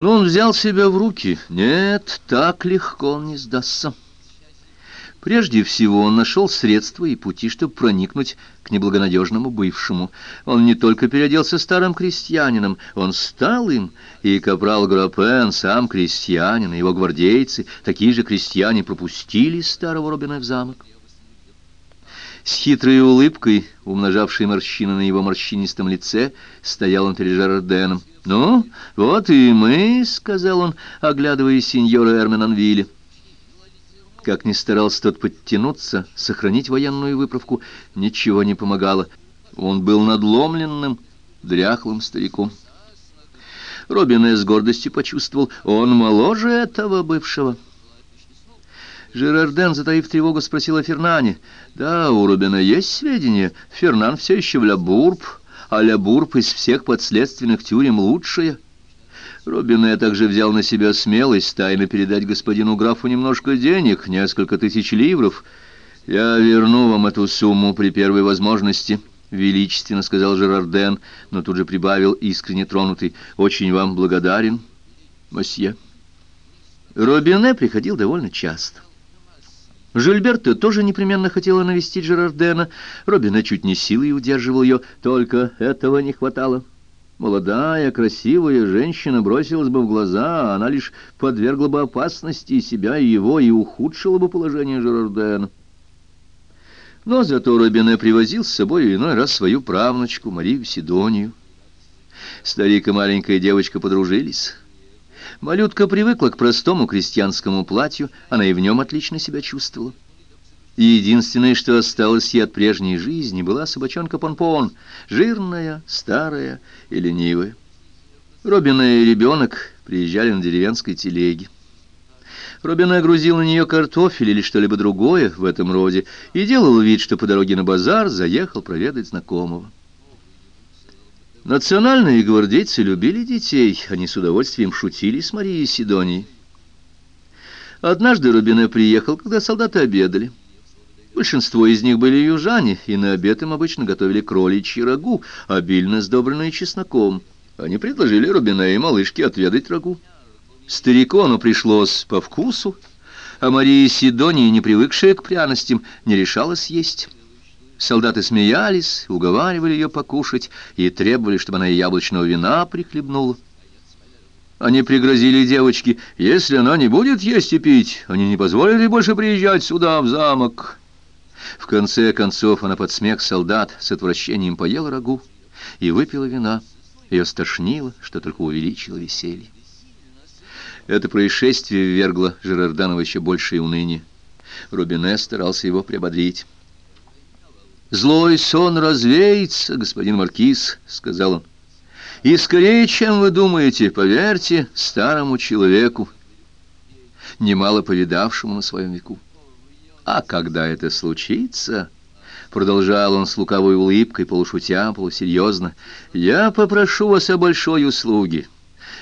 Но он взял себя в руки. Нет, так легко он не сдастся. Прежде всего он нашел средства и пути, чтобы проникнуть к неблагонадежному бывшему. Он не только переоделся старым крестьянином, он стал им, и капрал Грапен, сам крестьянин, и его гвардейцы, такие же крестьяне, пропустили старого Робина в замок. С хитрой улыбкой, умножавшей морщины на его морщинистом лице, стоял он перед Жерарденом. «Ну, вот и мы», — сказал он, оглядывая сеньора Эрменанвилля. Как ни старался тот подтянуться, сохранить военную выправку, ничего не помогало. Он был надломленным, дряхлым стариком. Робин с гордостью почувствовал, он моложе этого бывшего. Жерарден, затаив тревогу, спросил о Фернане. «Да, у Робина есть сведения. Фернан все еще в Лябурб, а Лябурб из всех подследственных тюрем лучшая». Робине также взял на себя смелость тайно передать господину графу немножко денег, несколько тысяч ливров. «Я верну вам эту сумму при первой возможности», — величественно сказал Жерарден, но тут же прибавил, искренне тронутый, «очень вам благодарен, мосье». Робине приходил довольно часто. Жильберта тоже непременно хотела навестить Жерардена. Робина чуть не силой удерживал ее, только этого не хватало. Молодая, красивая женщина бросилась бы в глаза, а она лишь подвергла бы опасности и себя, и его, и ухудшила бы положение Жерардена. Но зато Робине привозил с собой иной раз свою правнучку Марию Сидонию. Старик и маленькая девочка подружились. Малютка привыкла к простому крестьянскому платью, она и в нем отлично себя чувствовала. И единственное, что осталось ей от прежней жизни, была собачонка Понпон, жирная, старая и ленивая. Робина и ребенок приезжали на деревенской телеге. Робина грузил на нее картофель или что-либо другое в этом роде и делал вид, что по дороге на базар заехал проведать знакомого. Национальные гвардейцы любили детей, они с удовольствием шутили с Марией Сидонией. Однажды Рубине приехал, когда солдаты обедали. Большинство из них были южане, и на обед им обычно готовили кроличьи рагу, обильно сдобренные чесноком. Они предложили Рубине и малышке отведать рагу. Старику оно пришлось по вкусу, а Мария Сидония, не привыкшая к пряностям, не решалась есть. Солдаты смеялись, уговаривали ее покушать и требовали, чтобы она и яблочного вина прихлебнула. Они пригрозили девочке, если она не будет есть и пить, они не позволят ей больше приезжать сюда, в замок. В конце концов она под смех солдат с отвращением поела рагу и выпила вина. Ее стошнило, что только увеличило веселье. Это происшествие ввергло Жерарданова еще большее уныние. Рубине старался его приободрить. «Злой сон развеется, господин Маркиз», — сказал он. «И скорее, чем вы думаете, поверьте старому человеку, немало повидавшему на своем веку. А когда это случится...» Продолжал он с лукавой улыбкой, полушутя, полусерьезно. «Я попрошу вас о большой услуге».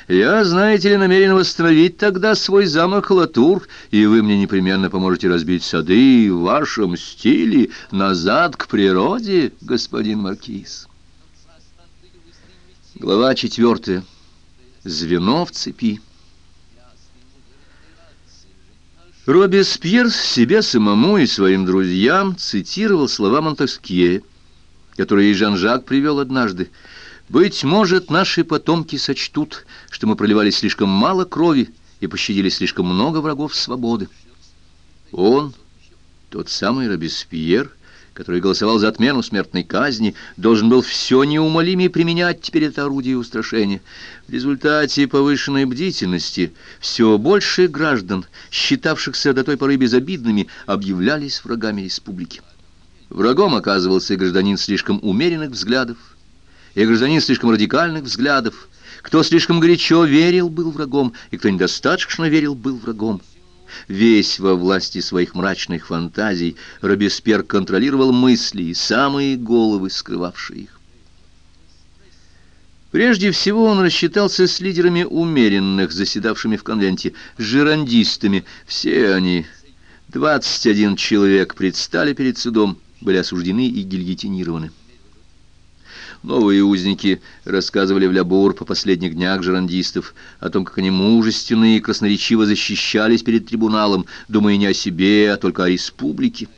Я, знаете ли, намерен восстановить тогда свой замок Латур, и вы мне непременно поможете разбить сады в вашем стиле назад к природе, господин Маркиз. Глава четвертая. Звено в цепи. Робеспьер себе самому и своим друзьям цитировал слова Монтескье, которые Жан-Жак привел однажды. Быть может, наши потомки сочтут, что мы проливали слишком мало крови и пощадили слишком много врагов свободы. Он, тот самый Робеспьер, который голосовал за отмену смертной казни, должен был все неумолимее применять теперь это орудие устрашения. В результате повышенной бдительности все больше граждан, считавшихся до той поры безобидными, объявлялись врагами республики. Врагом оказывался гражданин слишком умеренных взглядов, и гражданин слишком радикальных взглядов. Кто слишком горячо верил, был врагом, и кто недостаточно верил, был врагом. Весь во власти своих мрачных фантазий Робеспьер контролировал мысли и самые головы, скрывавшие их. Прежде всего он рассчитался с лидерами умеренных, заседавшими в конвенте, с жирандистами. Все они, 21 человек, предстали перед судом, были осуждены и гильотинированы. Новые узники рассказывали в Лябур по последних днях жерандистов о том, как они мужественно и красноречиво защищались перед трибуналом, думая не о себе, а только о республике.